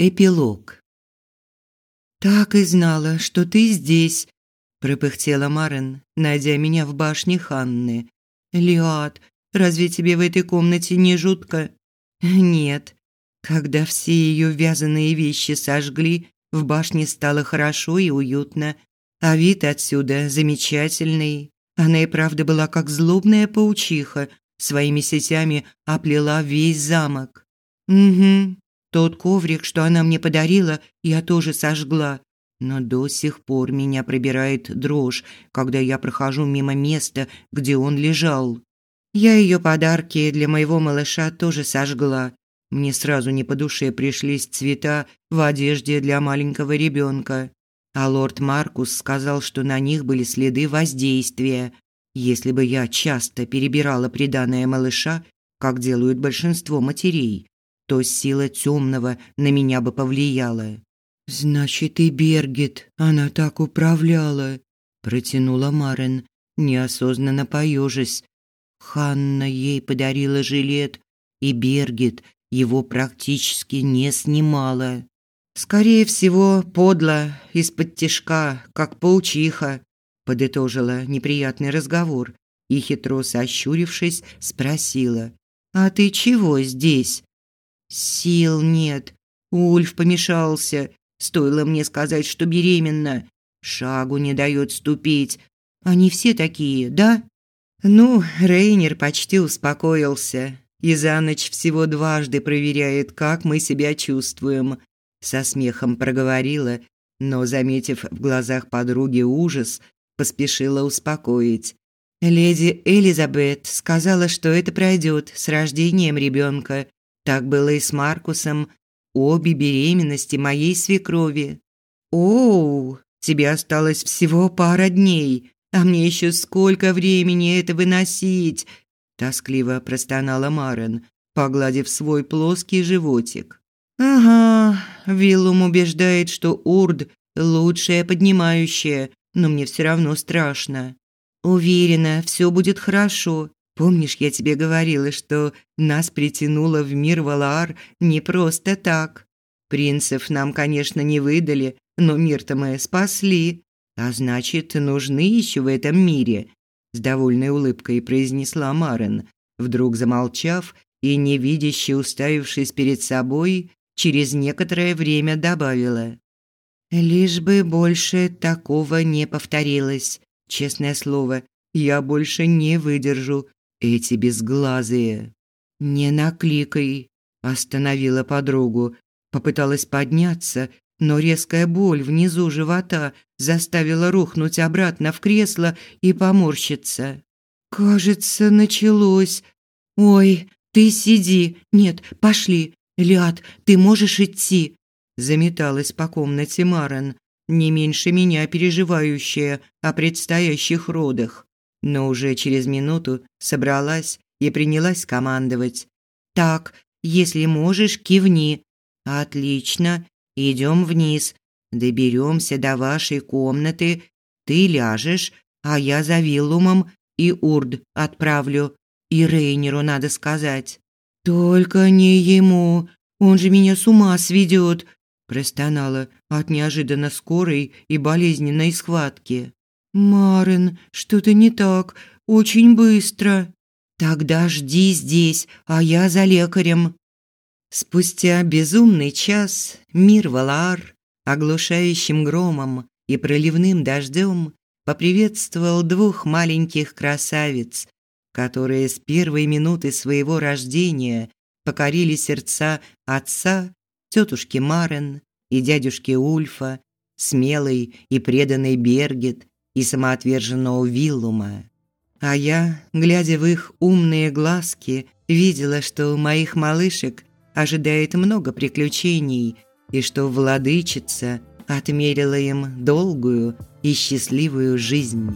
Эпилог. «Так и знала, что ты здесь», – пропыхтела Марен, найдя меня в башне Ханны. «Лиад, разве тебе в этой комнате не жутко?» «Нет». Когда все ее вязаные вещи сожгли, в башне стало хорошо и уютно, а вид отсюда замечательный. Она и правда была как злобная паучиха, своими сетями оплела весь замок. «Угу, тот коврик, что она мне подарила, я тоже сожгла. Но до сих пор меня пробирает дрожь, когда я прохожу мимо места, где он лежал. Я ее подарки для моего малыша тоже сожгла. Мне сразу не по душе пришлись цвета в одежде для маленького ребенка. А лорд Маркус сказал, что на них были следы воздействия. Если бы я часто перебирала приданое малыша, как делают большинство матерей, то сила темного на меня бы повлияла. Значит, и Бергит она так управляла, протянула Марен, неосознанно поежась. Ханна ей подарила жилет, и Бергит его практически не снимала. Скорее всего, подло, из-под тишка, как паучиха, подытожила неприятный разговор и хитро сощурившись, спросила: "А ты чего здесь?" Сил нет. Ульф помешался. Стоило мне сказать, что беременна. Шагу не дает ступить. Они все такие, да? Ну, Рейнер почти успокоился. И за ночь всего дважды проверяет, как мы себя чувствуем. Со смехом проговорила, но, заметив в глазах подруги ужас, поспешила успокоить. Леди Элизабет сказала, что это пройдет с рождением ребенка. Так было и с Маркусом. Обе беременности моей свекрови. Оу, тебе осталось всего пара дней, а мне еще сколько времени это выносить, тоскливо простонала Марен, погладив свой плоский животик. Ага, Виллум убеждает, что Урд лучшая поднимающая, но мне все равно страшно. Уверена, все будет хорошо. Помнишь, я тебе говорила, что нас притянуло в мир Валаар не просто так? Принцев нам, конечно, не выдали, но мир-то мы спасли. А значит, нужны еще в этом мире, с довольной улыбкой произнесла Марен, вдруг замолчав и невидяще уставившись перед собой, через некоторое время добавила: Лишь бы больше такого не повторилось. Честное слово, я больше не выдержу эти безглазые. Не накликай, остановила подругу. Попыталась подняться, но резкая боль внизу живота заставила рухнуть обратно в кресло и поморщиться. Кажется, началось. Ой, ты сиди. Нет, пошли. Ляд, ты можешь идти. Заметалась по комнате Марен, не меньше меня переживающая о предстоящих родах но уже через минуту собралась и принялась командовать. «Так, если можешь, кивни». «Отлично, идем вниз. Доберемся до вашей комнаты. Ты ляжешь, а я за Виллумом и Урд отправлю. И Рейнеру надо сказать». «Только не ему, он же меня с ума сведет», простонала от неожиданно скорой и болезненной схватки. «Марин, что-то не так, очень быстро». «Тогда жди здесь, а я за лекарем». Спустя безумный час мир Валар оглушающим громом и проливным дождем поприветствовал двух маленьких красавиц, которые с первой минуты своего рождения покорили сердца отца, тетушки Марен и дядюшки Ульфа, смелый и преданный Бергет и самоотверженного Виллума. А я, глядя в их умные глазки, видела, что у моих малышек ожидает много приключений и что владычица отмерила им долгую и счастливую жизнь.